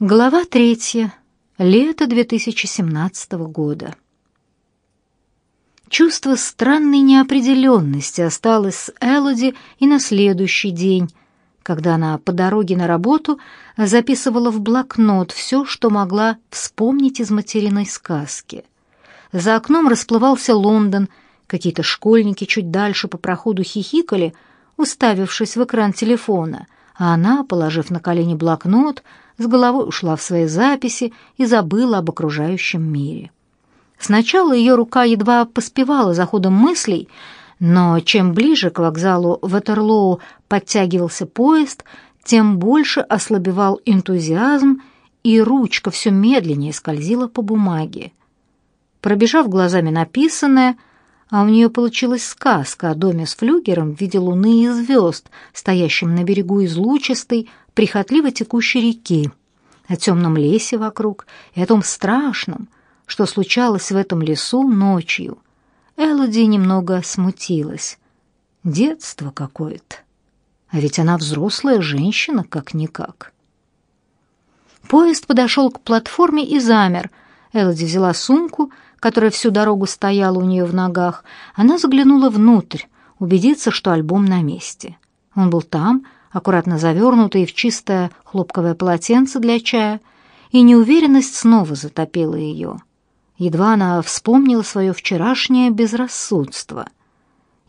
Глава третья. Лето 2017 года. Чувство странной неопределенности осталось с Элоди и на следующий день, когда она по дороге на работу записывала в блокнот все, что могла вспомнить из материной сказки. За окном расплывался Лондон, какие-то школьники чуть дальше по проходу хихикали, уставившись в экран телефона, а она, положив на колени блокнот, с головой ушла в свои записи и забыла об окружающем мире. Сначала ее рука едва поспевала за ходом мыслей, но чем ближе к вокзалу Ватерлоу подтягивался поезд, тем больше ослабевал энтузиазм, и ручка все медленнее скользила по бумаге. Пробежав глазами написанное, а у нее получилась сказка о доме с флюгером в виде луны и звезд, стоящем на берегу излучистой, прихотливо текущей реки, о темном лесе вокруг и о том страшном, что случалось в этом лесу ночью. Элоди немного смутилась. Детство какое-то. А ведь она взрослая женщина, как-никак. Поезд подошел к платформе и замер. Элоди взяла сумку, которая всю дорогу стояла у нее в ногах. Она заглянула внутрь, убедиться, что альбом на месте. Он был там, аккуратно завернутый в чистое хлопковое полотенце для чая, и неуверенность снова затопила ее. Едва она вспомнила свое вчерашнее безрассудство.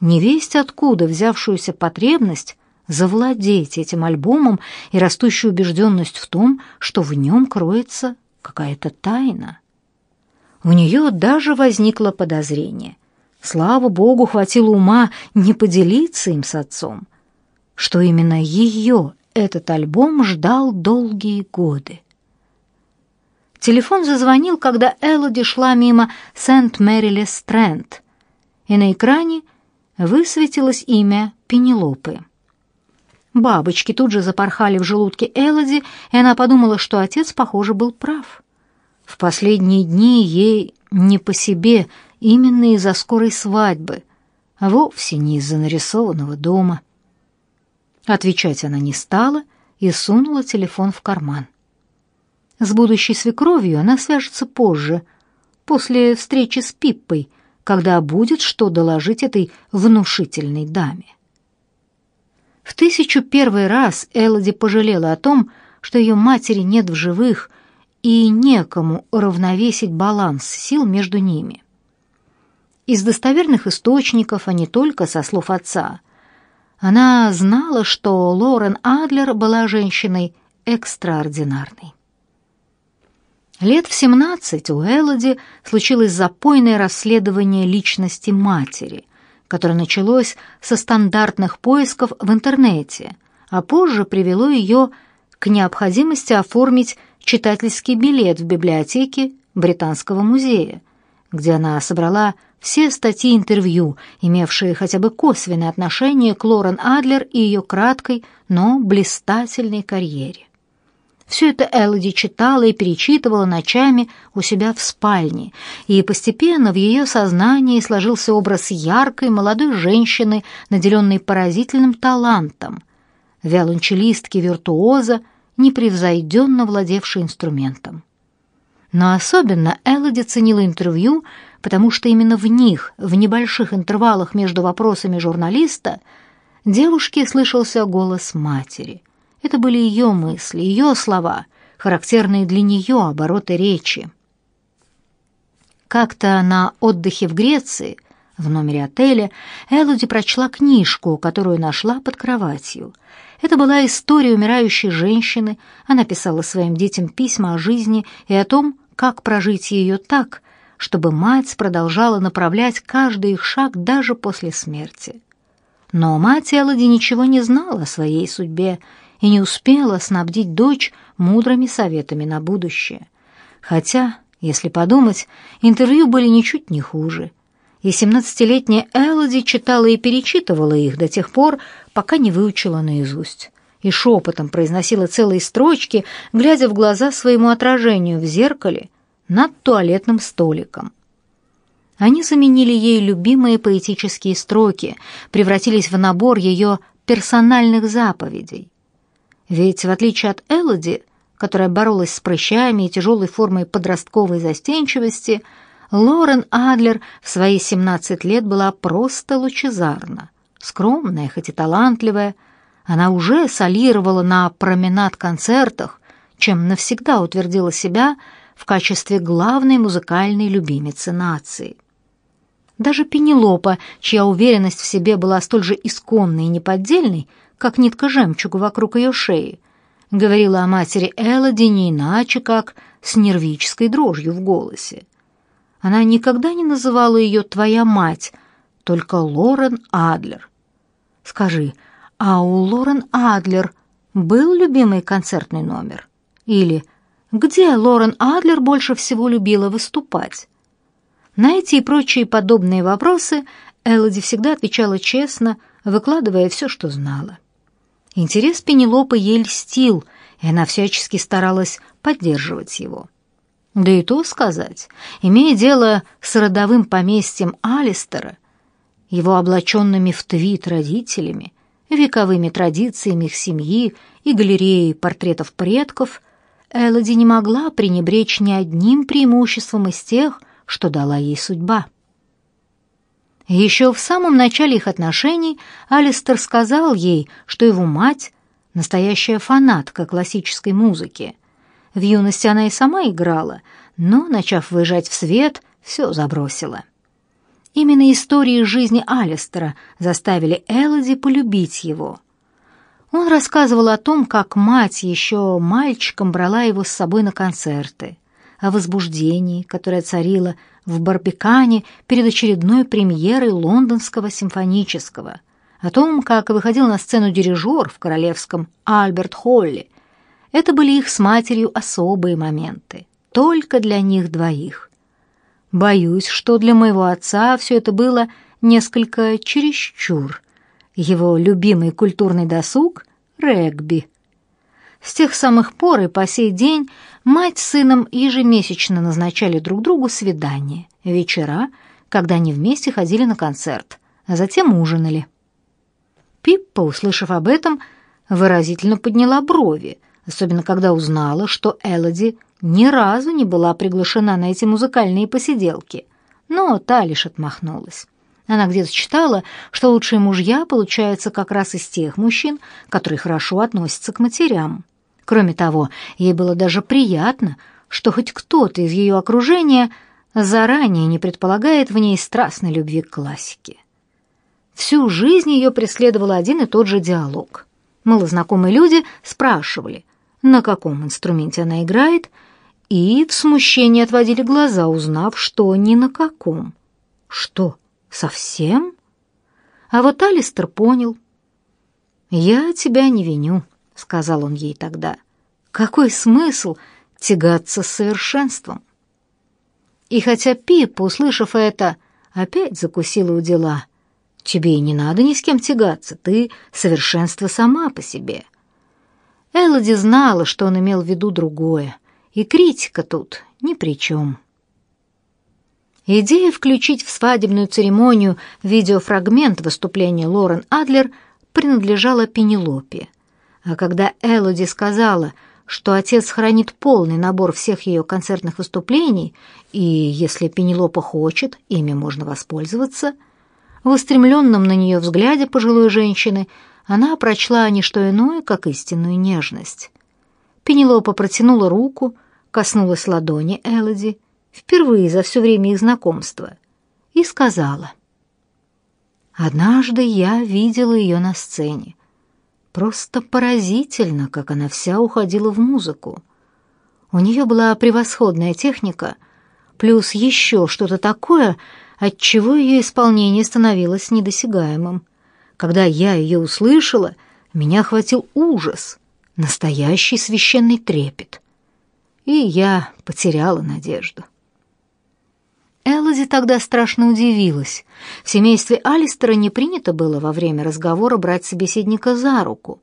Невесть откуда взявшуюся потребность завладеть этим альбомом и растущую убежденность в том, что в нем кроется какая-то тайна. У нее даже возникло подозрение. Слава богу, хватило ума не поделиться им с отцом, что именно ее этот альбом ждал долгие годы. Телефон зазвонил, когда Элоди шла мимо Сент-Мэрилес-Стрэнд, и на экране высветилось имя Пенелопы. Бабочки тут же запорхали в желудке Элоди, и она подумала, что отец, похоже, был прав. В последние дни ей не по себе именно из-за скорой свадьбы, а вовсе не из-за нарисованного дома. Отвечать она не стала и сунула телефон в карман. С будущей свекровью она свяжется позже, после встречи с Пиппой, когда будет что доложить этой внушительной даме. В тысячу первый раз Элоди пожалела о том, что ее матери нет в живых и некому уравновесить баланс сил между ними. Из достоверных источников, а не только со слов отца, она знала, что Лорен Адлер была женщиной экстраординарной. Лет в семнадцать у Элоди случилось запойное расследование личности матери, которое началось со стандартных поисков в интернете, а позже привело ее к необходимости оформить читательский билет в библиотеке Британского музея, где она собрала все статьи интервью, имевшие хотя бы косвенное отношение к Лорен Адлер и ее краткой, но блистательной карьере. Все это Элоди читала и перечитывала ночами у себя в спальне, и постепенно в ее сознании сложился образ яркой молодой женщины, наделенной поразительным талантом, виолончелистки-виртуоза, непревзойденно владевшей инструментом. Но особенно Элоди ценила интервью, потому что именно в них, в небольших интервалах между вопросами журналиста, девушке слышался голос матери. Это были ее мысли, ее слова, характерные для нее обороты речи. Как-то на отдыхе в Греции, в номере отеля, Элоди прочла книжку, которую нашла под кроватью. Это была история умирающей женщины. Она писала своим детям письма о жизни и о том, как прожить ее так, чтобы мать продолжала направлять каждый их шаг даже после смерти. Но мать Элоди ничего не знала о своей судьбе и не успела снабдить дочь мудрыми советами на будущее. Хотя, если подумать, интервью были ничуть не хуже. И семнадцатилетняя Элоди читала и перечитывала их до тех пор, пока не выучила наизусть. И шепотом произносила целые строчки, глядя в глаза своему отражению в зеркале над туалетным столиком. Они заменили ей любимые поэтические строки, превратились в набор ее персональных заповедей. Ведь, в отличие от Элоди, которая боролась с прыщами и тяжелой формой подростковой застенчивости, Лорен Адлер в свои 17 лет была просто лучезарна. Скромная, хоть и талантливая, она уже солировала на променад-концертах, чем навсегда утвердила себя в качестве главной музыкальной любимицы нации. Даже Пенелопа, чья уверенность в себе была столь же исконной и неподдельной, как нитка жемчуга вокруг ее шеи, говорила о матери Элоди не иначе, как с нервической дрожью в голосе. Она никогда не называла ее «твоя мать», только Лорен Адлер. Скажи, а у Лорен Адлер был любимый концертный номер? Или где Лорен Адлер больше всего любила выступать? На эти и прочие подобные вопросы Элоди всегда отвечала честно, выкладывая все, что знала. Интерес Пенелопы ей льстил, и она всячески старалась поддерживать его. Да и то сказать, имея дело с родовым поместьем Алистера, его облаченными в твит родителями, вековыми традициями их семьи и галереей портретов предков, Элоди не могла пренебречь ни одним преимуществом из тех, что дала ей судьба. Еще в самом начале их отношений Алистер сказал ей, что его мать — настоящая фанатка классической музыки. В юности она и сама играла, но, начав выезжать в свет, все забросила. Именно истории жизни Алистера заставили Элоди полюбить его. Он рассказывал о том, как мать еще мальчиком брала его с собой на концерты, о возбуждении, которое царило в Барбикане перед очередной премьерой лондонского симфонического, о том, как выходил на сцену дирижер в королевском Альберт Холли. Это были их с матерью особые моменты, только для них двоих. Боюсь, что для моего отца все это было несколько чересчур. Его любимый культурный досуг — регби. С тех самых пор и по сей день мать с сыном ежемесячно назначали друг другу свидания, вечера, когда они вместе ходили на концерт, а затем ужинали. Пиппа, услышав об этом, выразительно подняла брови, особенно когда узнала, что Элоди ни разу не была приглашена на эти музыкальные посиделки, но та лишь отмахнулась. Она где-то читала, что лучшие мужья получаются как раз из тех мужчин, которые хорошо относятся к матерям. Кроме того, ей было даже приятно, что хоть кто-то из ее окружения заранее не предполагает в ней страстной любви к классике. Всю жизнь ее преследовал один и тот же диалог. Малознакомые люди спрашивали, на каком инструменте она играет, и в смущении отводили глаза, узнав, что ни на каком. Что, совсем? А вот Алистер понял. «Я тебя не виню», — сказал он ей тогда. «Какой смысл тягаться с совершенством?» И хотя Пип, услышав это, опять закусила у дела, «Тебе и не надо ни с кем тягаться, ты совершенство сама по себе». Элоди знала, что он имел в виду другое, и критика тут ни при чем. Идея включить в свадебную церемонию видеофрагмент выступления Лорен Адлер принадлежала Пенелопе. А когда Элоди сказала, что отец хранит полный набор всех ее концертных выступлений, и если Пенелопа хочет, ими можно воспользоваться, в устремленном на нее взгляде пожилой женщины она прочла не что иное, как истинную нежность. Пенелопа протянула руку, коснулась ладони Элоди, впервые за все время их знакомства, и сказала. «Однажды я видела ее на сцене. Просто поразительно, как она вся уходила в музыку. У нее была превосходная техника, плюс еще что-то такое, от чего ее исполнение становилось недосягаемым. Когда я ее услышала, меня охватил ужас, настоящий священный трепет. И я потеряла надежду. Элоди тогда страшно удивилась. В семействе Алистера не принято было во время разговора брать собеседника за руку,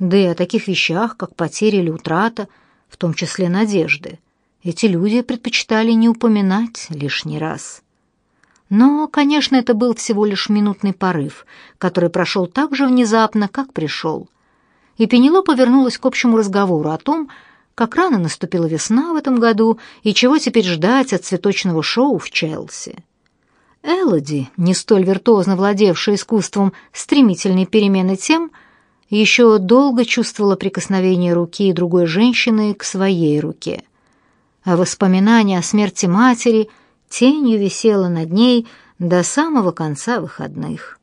да и о таких вещах, как потеря или утрата, в том числе надежды, эти люди предпочитали не упоминать лишний раз. Но, конечно, это был всего лишь минутный порыв, который прошел так же внезапно, как пришел. И Пенелопа вернулась к общему разговору о том, как рано наступила весна в этом году и чего теперь ждать от цветочного шоу в Челси. Элоди, не столь виртуозно владевшая искусством стремительной перемены тем, еще долго чувствовала прикосновение руки другой женщины к своей руке. А воспоминание о смерти матери тенью висело над ней до самого конца выходных.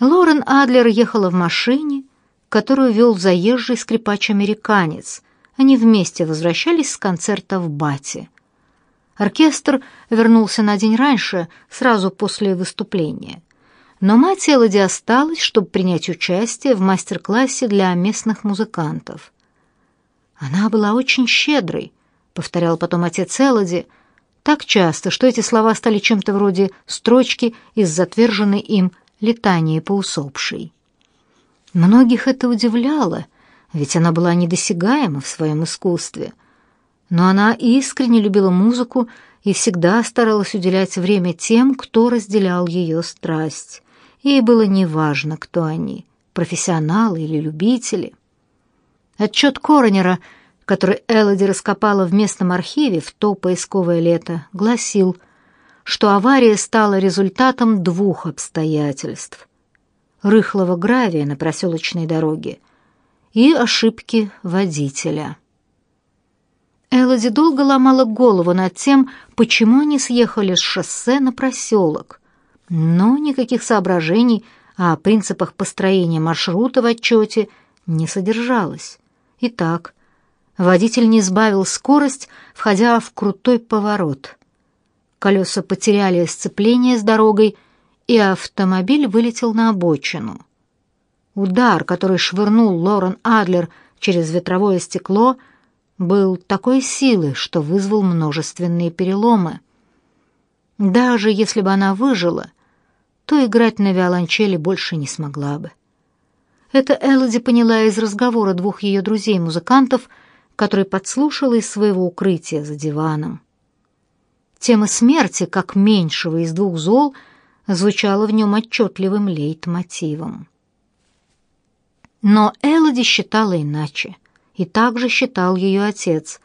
Лорен Адлер ехала в машине, которую вел заезжий скрипач-американец. Они вместе возвращались с концерта в Бате. Оркестр вернулся на день раньше, сразу после выступления. Но мать Элоди осталась, чтобы принять участие в мастер-классе для местных музыкантов. «Она была очень щедрой», — повторял потом отец Элоди, так часто, что эти слова стали чем-то вроде строчки из затверженной им летании по усопшей. Многих это удивляло, ведь она была недосягаема в своем искусстве. Но она искренне любила музыку и всегда старалась уделять время тем, кто разделял ее страсть. Ей было неважно, кто они — профессионалы или любители. Отчет Коронера, который Элоди раскопала в местном архиве в то поисковое лето, гласил, что авария стала результатом двух обстоятельств — рыхлого гравия на проселочной дороге и ошибки водителя. Элоди долго ломала голову над тем, почему они съехали с шоссе на проселок, но никаких соображений о принципах построения маршрута в отчете не содержалось. Итак, водитель не сбавил скорость, входя в крутой поворот. Колеса потеряли сцепление с дорогой, и автомобиль вылетел на обочину. Удар, который швырнул Лорен Адлер через ветровое стекло, был такой силы, что вызвал множественные переломы. Даже если бы она выжила, то играть на виолончели больше не смогла бы. Это Элоди поняла из разговора двух ее друзей-музыкантов, которые подслушала из своего укрытия за диваном. Тема смерти, как меньшего из двух зол, звучала в нем отчетливым лейтмотивом. Но Элоди считала иначе — и также считал ее отец,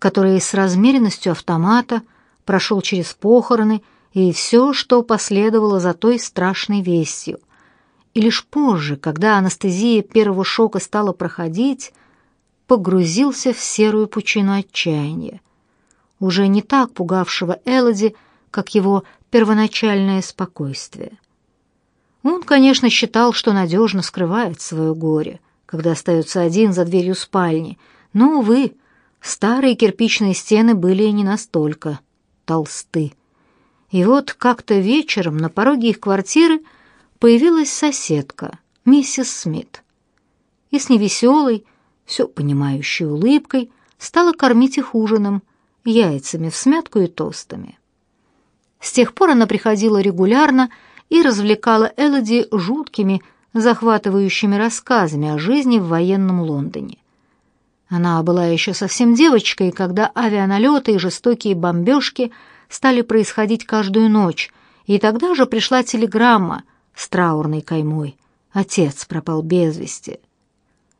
который с размеренностью автомата прошел через похороны и все, что последовало за той страшной вестью. И лишь позже, когда анестезия первого шока стала проходить, погрузился в серую пучину отчаяния, уже не так пугавшего Элоди, как его первоначальное спокойствие. Он, конечно, считал, что надежно скрывает свое горе, когда остается один за дверью спальни. Но, увы, старые кирпичные стены были не настолько толсты. И вот как-то вечером на пороге их квартиры появилась соседка, миссис Смит. И с невеселой, все понимающей улыбкой стала кормить их ужином, яйцами в смятку и тостами. С тех пор она приходила регулярно и развлекала Элоди жуткими, захватывающими рассказами о жизни в военном Лондоне. Она была еще совсем девочкой, когда авианалеты и жестокие бомбежки стали происходить каждую ночь, и тогда же пришла телеграмма с траурной каймой. Отец пропал без вести.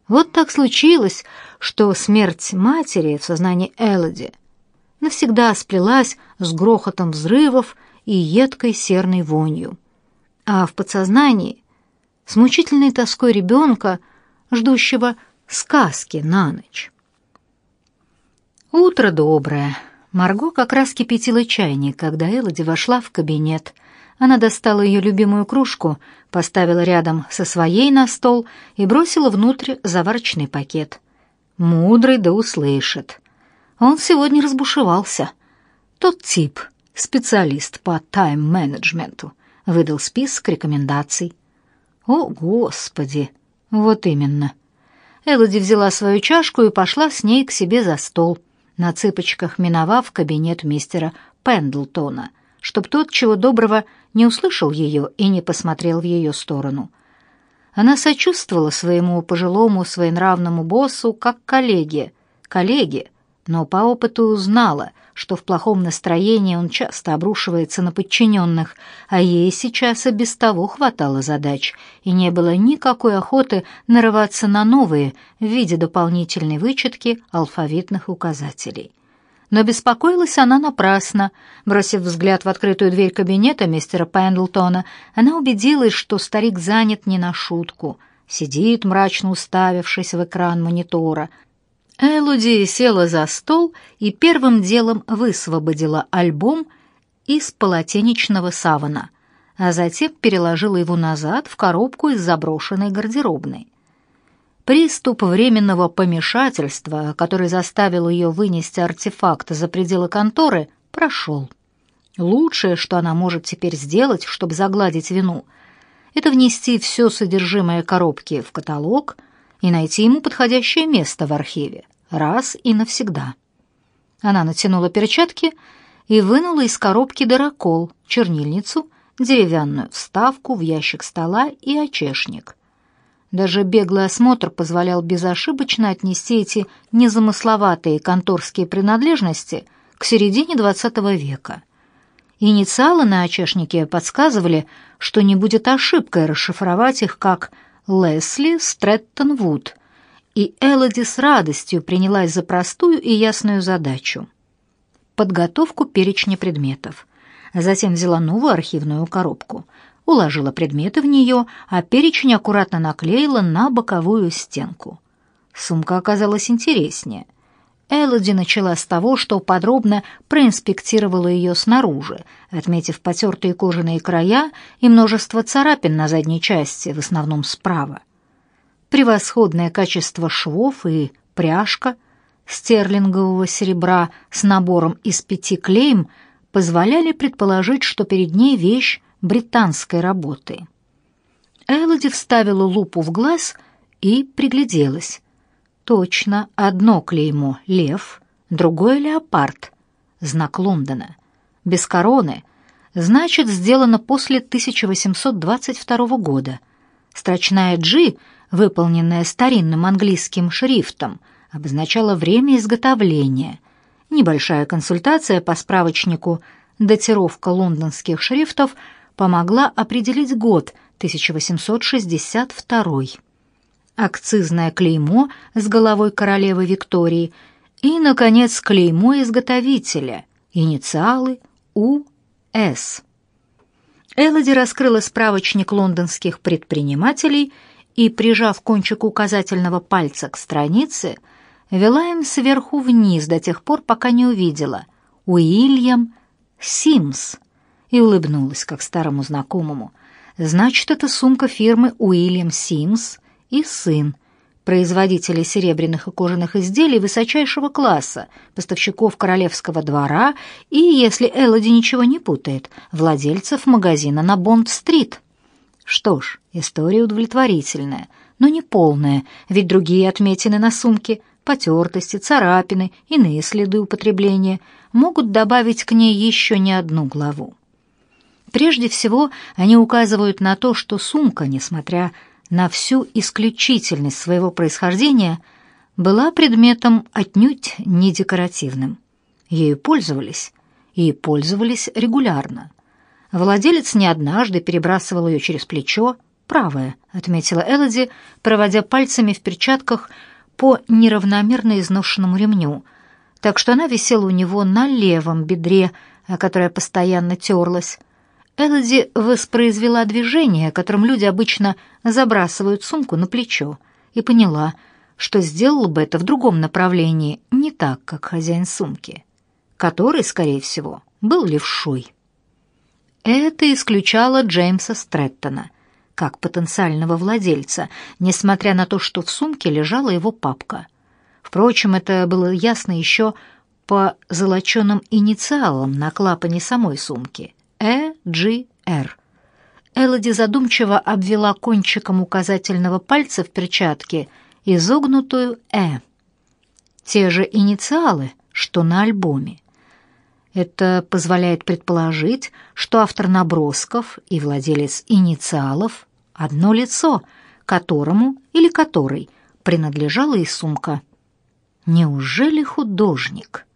Вот так случилось, что смерть матери в сознании Элоди навсегда сплелась с грохотом взрывов и едкой серной вонью. А в подсознании с мучительной тоской ребенка, ждущего сказки на ночь. Утро доброе. Марго как раз кипятила чайник, когда Элоди вошла в кабинет. Она достала ее любимую кружку, поставила рядом со своей на стол и бросила внутрь заварочный пакет. Мудрый да услышит. Он сегодня разбушевался. Тот тип, специалист по тайм-менеджменту, выдал список рекомендаций. О, Господи! Вот именно. Элоди взяла свою чашку и пошла с ней к себе за стол, на цыпочках миновав кабинет мистера Пендлтона, чтоб тот, чего доброго, не услышал ее и не посмотрел в ее сторону. Она сочувствовала своему пожилому своенравному боссу как коллеге, коллеге, но по опыту узнала, что в плохом настроении он часто обрушивается на подчиненных, а ей сейчас и без того хватало задач, и не было никакой охоты нарываться на новые в виде дополнительной вычетки алфавитных указателей. Но беспокоилась она напрасно. Бросив взгляд в открытую дверь кабинета мистера Пендлтона, она убедилась, что старик занят не на шутку. Сидит, мрачно уставившись в экран монитора. Элуди села за стол и первым делом высвободила альбом из полотенечного савана, а затем переложила его назад в коробку из заброшенной гардеробной. Приступ временного помешательства, который заставил ее вынести артефакт за пределы конторы, прошел. Лучшее, что она может теперь сделать, чтобы загладить вину, это внести все содержимое коробки в каталог и найти ему подходящее место в архиве, раз и навсегда. Она натянула перчатки и вынула из коробки дырокол, чернильницу, деревянную вставку в ящик стола и очешник — даже беглый осмотр позволял безошибочно отнести эти незамысловатые конторские принадлежности к середине XX века. Инициалы на очешнике подсказывали, что не будет ошибкой расшифровать их как Лесли Стрэттон Вуд, и Элоди с радостью принялась за простую и ясную задачу — подготовку перечня предметов. Затем взяла новую архивную коробку — уложила предметы в нее, а перечень аккуратно наклеила на боковую стенку. Сумка оказалась интереснее. Элоди начала с того, что подробно проинспектировала ее снаружи, отметив потертые кожаные края и множество царапин на задней части, в основном справа. Превосходное качество швов и пряжка стерлингового серебра с набором из пяти клейм позволяли предположить, что перед ней вещь британской работы. Элоди вставила лупу в глаз и пригляделась. Точно, одно клеймо — лев, другое — леопард, знак Лондона. Без короны, значит, сделано после 1822 года. Строчная «G», выполненная старинным английским шрифтом, обозначала время изготовления. Небольшая консультация по справочнику «Датировка лондонских шрифтов» помогла определить год 1862. Акцизное клеймо с головой королевы Виктории и, наконец, клеймо изготовителя, инициалы У.С. Элоди раскрыла справочник лондонских предпринимателей и, прижав кончик указательного пальца к странице, вела им сверху вниз до тех пор, пока не увидела Уильям Симс и улыбнулась, как старому знакомому. «Значит, это сумка фирмы Уильям Симс и сын, производителей серебряных и кожаных изделий высочайшего класса, поставщиков королевского двора и, если Элоди ничего не путает, владельцев магазина на Бонд-стрит». Что ж, история удовлетворительная, но не полная, ведь другие отметины на сумке, потертости, царапины, иные следы употребления могут добавить к ней еще не одну главу. Прежде всего, они указывают на то, что сумка, несмотря на всю исключительность своего происхождения, была предметом отнюдь не декоративным. Ею пользовались, и пользовались регулярно. Владелец не однажды перебрасывал ее через плечо, правое, отметила Элоди, проводя пальцами в перчатках по неравномерно изношенному ремню, так что она висела у него на левом бедре, которая постоянно терлась, Элоди воспроизвела движение, которым люди обычно забрасывают сумку на плечо, и поняла, что сделала бы это в другом направлении, не так, как хозяин сумки, который, скорее всего, был левшой. Это исключало Джеймса Стрэттона как потенциального владельца, несмотря на то, что в сумке лежала его папка. Впрочем, это было ясно еще по золоченым инициалам на клапане самой сумки. Э.Джи.Р. Элоди задумчиво обвела кончиком указательного пальца в перчатке изогнутую «Э». Те же инициалы, что на альбоме. Это позволяет предположить, что автор набросков и владелец инициалов — одно лицо, которому или которой принадлежала и сумка. Неужели художник?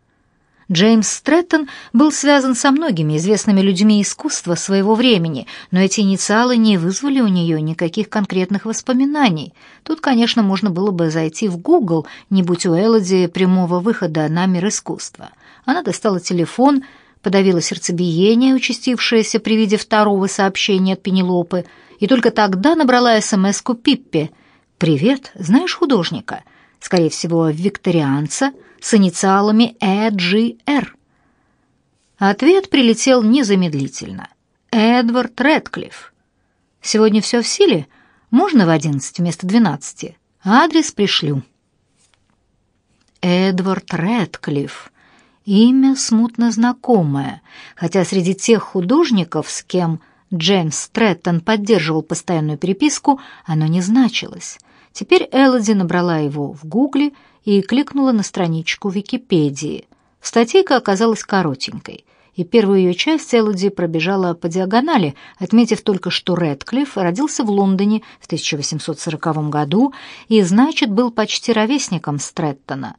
Джеймс Стрэттон был связан со многими известными людьми искусства своего времени, но эти инициалы не вызвали у нее никаких конкретных воспоминаний. Тут, конечно, можно было бы зайти в Google, не будь у Элоди прямого выхода на мир искусства. Она достала телефон, подавила сердцебиение, участившееся при виде второго сообщения от Пенелопы, и только тогда набрала СМС-ку Пиппе. «Привет, знаешь художника?» Скорее всего, викторианца — с инициалами ЭГР. Ответ прилетел незамедлительно. Эдвард Рэдклифф. Сегодня все в силе? Можно в одиннадцать вместо двенадцати? Адрес пришлю. Эдвард Рэдклифф. Имя смутно знакомое, хотя среди тех художников, с кем Джеймс Стрэттон поддерживал постоянную переписку, оно не значилось. Теперь Элоди набрала его в Гугле и кликнула на страничку Википедии. Статейка оказалась коротенькой, и первую ее часть Элоди пробежала по диагонали, отметив только, что Рэдклифф родился в Лондоне в 1840 году и, значит, был почти ровесником Стрэттона,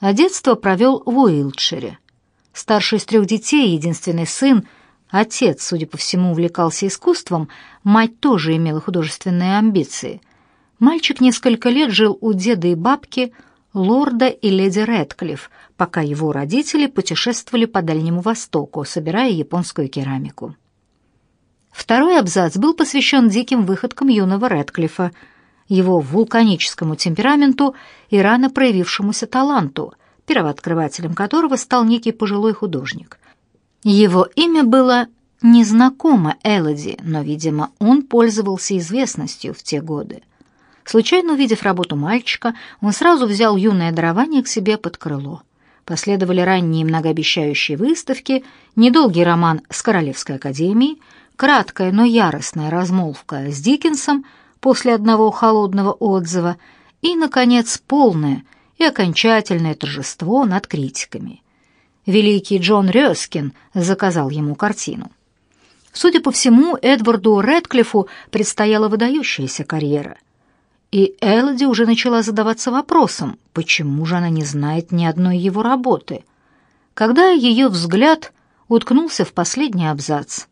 а детство провел в Уилтшире. Старший из трех детей, единственный сын, отец, судя по всему, увлекался искусством, мать тоже имела художественные амбиции. Мальчик несколько лет жил у деда и бабки – лорда и леди Рэдклифф, пока его родители путешествовали по Дальнему Востоку, собирая японскую керамику. Второй абзац был посвящен диким выходкам юного Рэдклиффа, его вулканическому темпераменту и рано проявившемуся таланту, первооткрывателем которого стал некий пожилой художник. Его имя было незнакомо Элоди, но, видимо, он пользовался известностью в те годы. Случайно увидев работу мальчика, он сразу взял юное дарование к себе под крыло. Последовали ранние многообещающие выставки, недолгий роман с Королевской академией, краткая, но яростная размолвка с Диккенсом после одного холодного отзыва и, наконец, полное и окончательное торжество над критиками. Великий Джон Рёскин заказал ему картину. Судя по всему, Эдварду Рэдклиффу предстояла выдающаяся карьера — и Элоди уже начала задаваться вопросом, почему же она не знает ни одной его работы, когда ее взгляд уткнулся в последний абзац.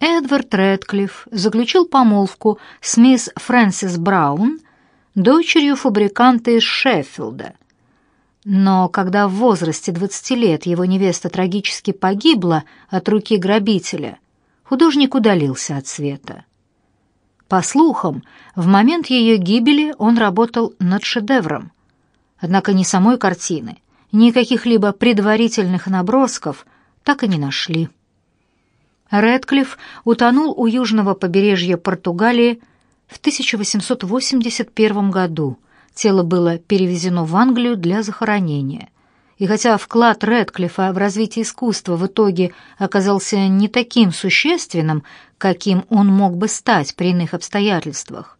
Эдвард Рэдклифф заключил помолвку с мисс Фрэнсис Браун, дочерью фабриканта из Шеффилда. Но когда в возрасте 20 лет его невеста трагически погибла от руки грабителя, художник удалился от света. По слухам, в момент ее гибели он работал над шедевром. Однако ни самой картины, ни каких-либо предварительных набросков так и не нашли. Рэдклифф утонул у южного побережья Португалии в 1881 году. Тело было перевезено в Англию для захоронения. И хотя вклад Рэдклиффа в развитие искусства в итоге оказался не таким существенным, каким он мог бы стать при иных обстоятельствах,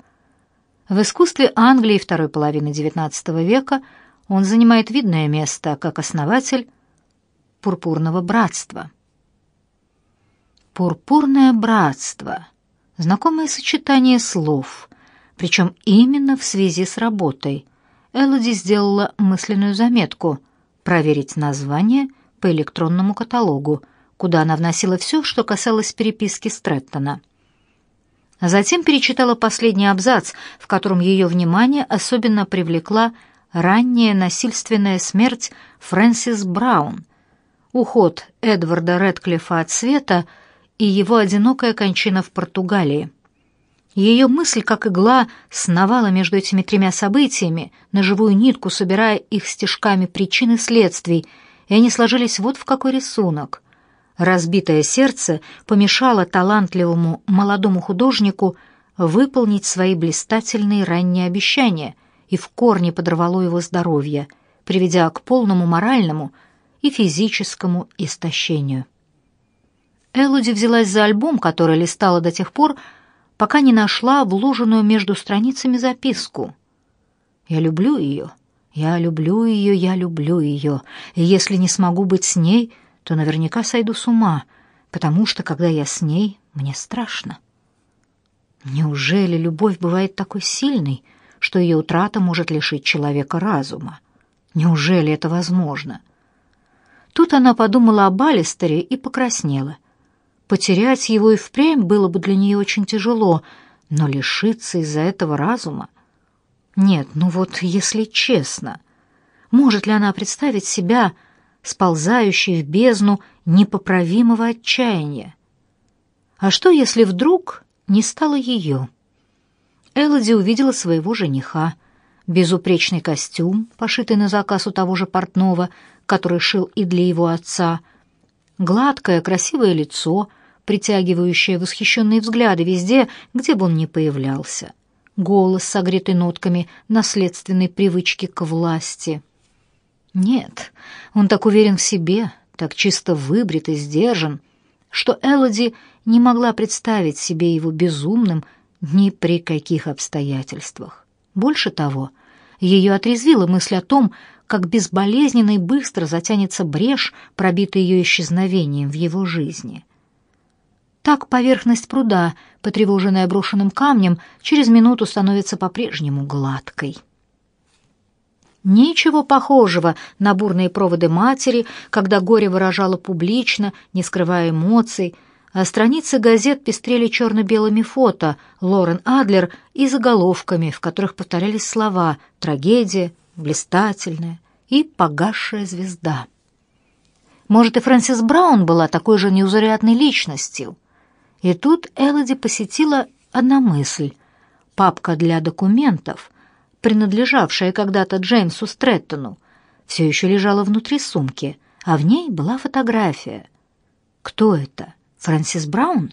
в искусстве Англии второй половины XIX века он занимает видное место как основатель пурпурного братства. Пурпурное братство — знакомое сочетание слов, причем именно в связи с работой. Элоди сделала мысленную заметку — проверить название по электронному каталогу, куда она вносила все, что касалось переписки Стрэттона. Затем перечитала последний абзац, в котором ее внимание особенно привлекла ранняя насильственная смерть Фрэнсис Браун, уход Эдварда Рэдклиффа от света и его одинокая кончина в Португалии. Ее мысль, как игла, сновала между этими тремя событиями, на живую нитку собирая их стежками причин и следствий, и они сложились вот в какой рисунок. Разбитое сердце помешало талантливому молодому художнику выполнить свои блистательные ранние обещания и в корне подорвало его здоровье, приведя к полному моральному и физическому истощению. Элоди взялась за альбом, который листала до тех пор, пока не нашла вложенную между страницами записку. «Я люблю ее, я люблю ее, я люблю ее, и если не смогу быть с ней, то наверняка сойду с ума, потому что, когда я с ней, мне страшно». Неужели любовь бывает такой сильной, что ее утрата может лишить человека разума? Неужели это возможно? Тут она подумала об Алистере и покраснела. Потерять его и впрямь было бы для нее очень тяжело, но лишиться из-за этого разума... Нет, ну вот, если честно, может ли она представить себя сползающей в бездну непоправимого отчаяния? А что, если вдруг не стало ее? Элоди увидела своего жениха, безупречный костюм, пошитый на заказ у того же портного, который шил и для его отца, гладкое, красивое лицо, притягивающее восхищенные взгляды везде, где бы он ни появлялся, голос, согретый нотками наследственной привычки к власти. Нет, он так уверен в себе, так чисто выбрит и сдержан, что Элоди не могла представить себе его безумным ни при каких обстоятельствах. Больше того, ее отрезвила мысль о том, как безболезненно и быстро затянется брешь, пробитая ее исчезновением в его жизни. Так поверхность пруда, потревоженная брошенным камнем, через минуту становится по-прежнему гладкой. Ничего похожего на бурные проводы матери, когда горе выражало публично, не скрывая эмоций, а страницы газет пестрели черно-белыми фото Лорен Адлер и заголовками, в которых повторялись слова «трагедия», «блистательная» и «погасшая звезда». Может, и Фрэнсис Браун была такой же неузурядной личностью. И тут Элоди посетила одна мысль. Папка для документов, принадлежавшая когда-то Джеймсу Стрэттону, все еще лежала внутри сумки, а в ней была фотография. Кто это? Фрэнсис Браун?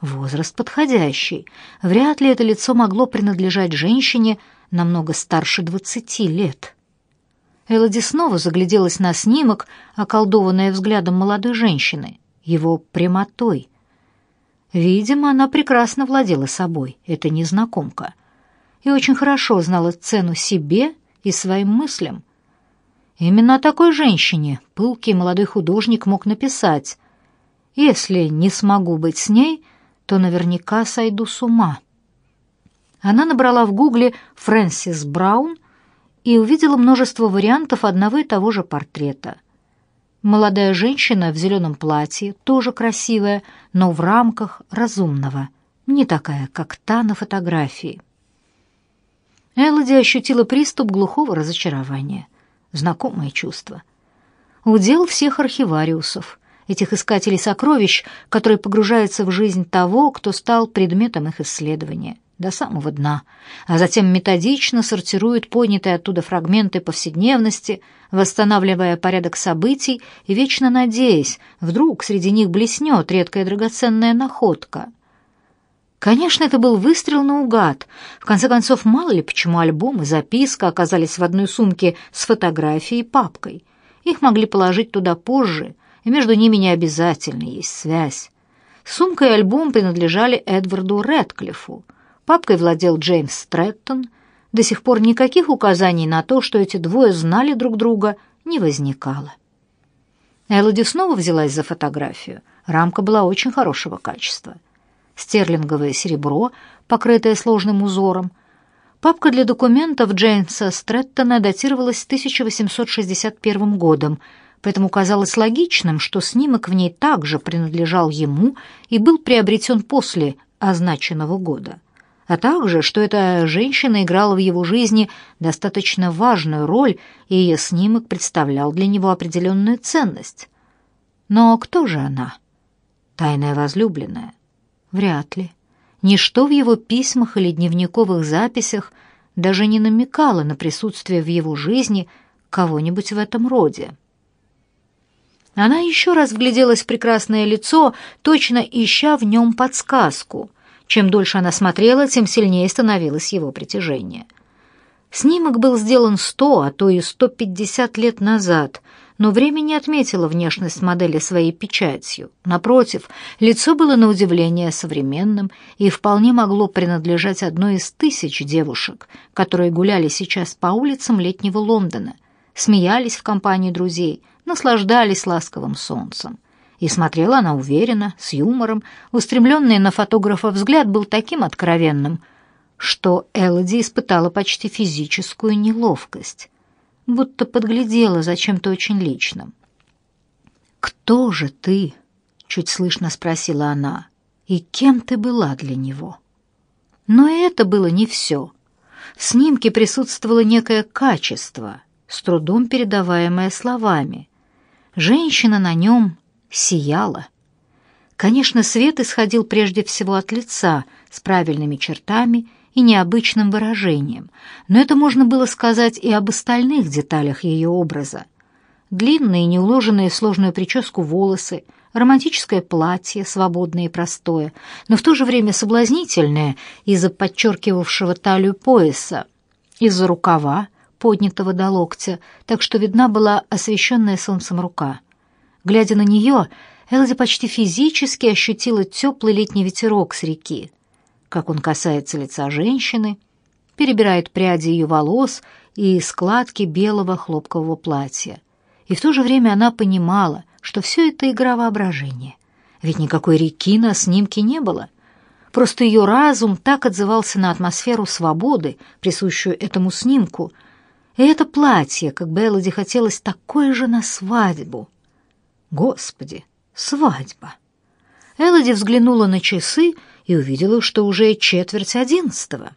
Возраст подходящий. Вряд ли это лицо могло принадлежать женщине намного старше двадцати лет. Элоди снова загляделась на снимок, околдованная взглядом молодой женщины, его прямотой. Видимо, она прекрасно владела собой, эта незнакомка, и очень хорошо знала цену себе и своим мыслям. Именно о такой женщине пылкий молодой художник мог написать если не смогу быть с ней, то наверняка сойду с ума. Она набрала в гугле «Фрэнсис Браун» и увидела множество вариантов одного и того же портрета. Молодая женщина в зеленом платье, тоже красивая, но в рамках разумного, не такая, как та на фотографии. Элоди ощутила приступ глухого разочарования. Знакомое чувство. Удел всех архивариусов этих искателей сокровищ, которые погружаются в жизнь того, кто стал предметом их исследования, до самого дна, а затем методично сортируют поднятые оттуда фрагменты повседневности, восстанавливая порядок событий и вечно надеясь, вдруг среди них блеснет редкая драгоценная находка. Конечно, это был выстрел наугад. В конце концов, мало ли почему альбом и записка оказались в одной сумке с фотографией и папкой. Их могли положить туда позже — и между ними не обязательно есть связь. Сумка и альбом принадлежали Эдварду Рэдклиффу. Папкой владел Джеймс Стрэттон. До сих пор никаких указаний на то, что эти двое знали друг друга, не возникало. Элоди снова взялась за фотографию. Рамка была очень хорошего качества. Стерлинговое серебро, покрытое сложным узором. Папка для документов Джеймса Стрэттона датировалась 1861 годом — поэтому казалось логичным, что снимок в ней также принадлежал ему и был приобретен после означенного года, а также, что эта женщина играла в его жизни достаточно важную роль, и ее снимок представлял для него определенную ценность. Но кто же она? Тайная возлюбленная? Вряд ли. Ничто в его письмах или дневниковых записях даже не намекало на присутствие в его жизни кого-нибудь в этом роде. Она еще раз вгляделась в прекрасное лицо, точно ища в нем подсказку. Чем дольше она смотрела, тем сильнее становилось его притяжение. Снимок был сделан сто, а то и сто пятьдесят лет назад, но время не отметило внешность модели своей печатью. Напротив, лицо было на удивление современным и вполне могло принадлежать одной из тысяч девушек, которые гуляли сейчас по улицам летнего Лондона, смеялись в компании друзей — наслаждались ласковым солнцем. И смотрела она уверенно, с юмором, устремленный на фотографа взгляд был таким откровенным, что Элоди испытала почти физическую неловкость. Будто подглядела за чем-то очень личным. «Кто же ты?» — чуть слышно спросила она. «И кем ты была для него?» Но это было не все. В снимке присутствовало некое качество, с трудом передаваемое словами. Женщина на нем сияла. Конечно, свет исходил прежде всего от лица с правильными чертами и необычным выражением, но это можно было сказать и об остальных деталях ее образа. Длинные, неуложенные в сложную прическу волосы, романтическое платье, свободное и простое, но в то же время соблазнительное из-за подчеркивавшего талию пояса, из-за рукава, поднятого до локтя, так что видна была освещенная солнцем рука. Глядя на нее, Элзи почти физически ощутила теплый летний ветерок с реки, как он касается лица женщины, перебирает пряди ее волос и складки белого хлопкового платья. И в то же время она понимала, что все это игра воображения. Ведь никакой реки на снимке не было. Просто ее разум так отзывался на атмосферу свободы, присущую этому снимку. И это платье, как бы Элоди хотелось, такое же на свадьбу. Господи, свадьба! Элоди взглянула на часы и увидела, что уже четверть одиннадцатого.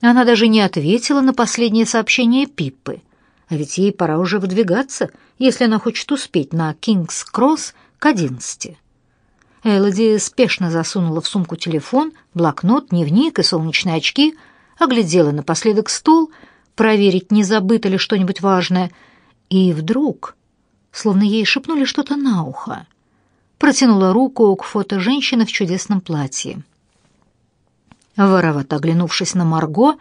Она даже не ответила на последнее сообщение Пиппы — а ведь ей пора уже выдвигаться, если она хочет успеть на Кингс-Кросс к одиннадцати. Элоди спешно засунула в сумку телефон, блокнот, дневник и солнечные очки, оглядела напоследок стол, проверить, не забыто ли что-нибудь важное, и вдруг, словно ей шепнули что-то на ухо, протянула руку к фото женщины в чудесном платье. Воровато оглянувшись на Марго,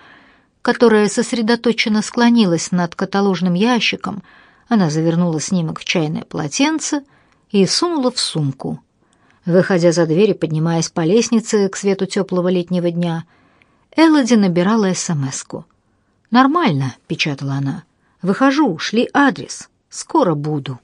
которая сосредоточенно склонилась над каталожным ящиком, она завернула снимок в чайное полотенце и сунула в сумку. Выходя за дверь и поднимаясь по лестнице к свету теплого летнего дня, Элоди набирала СМС-ку. «Нормально», — печатала она. «Выхожу, шли адрес. Скоро буду».